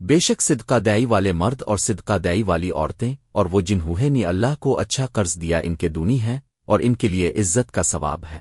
بے شک صدقہ دائی والے مرد اور صدقہ دائی والی عورتیں، اور وہ جنہوں نے اللہ کو اچھا قرض دیا ان کے دونی ہیں، اور ان کے لیے عزت کا ثواب ہے۔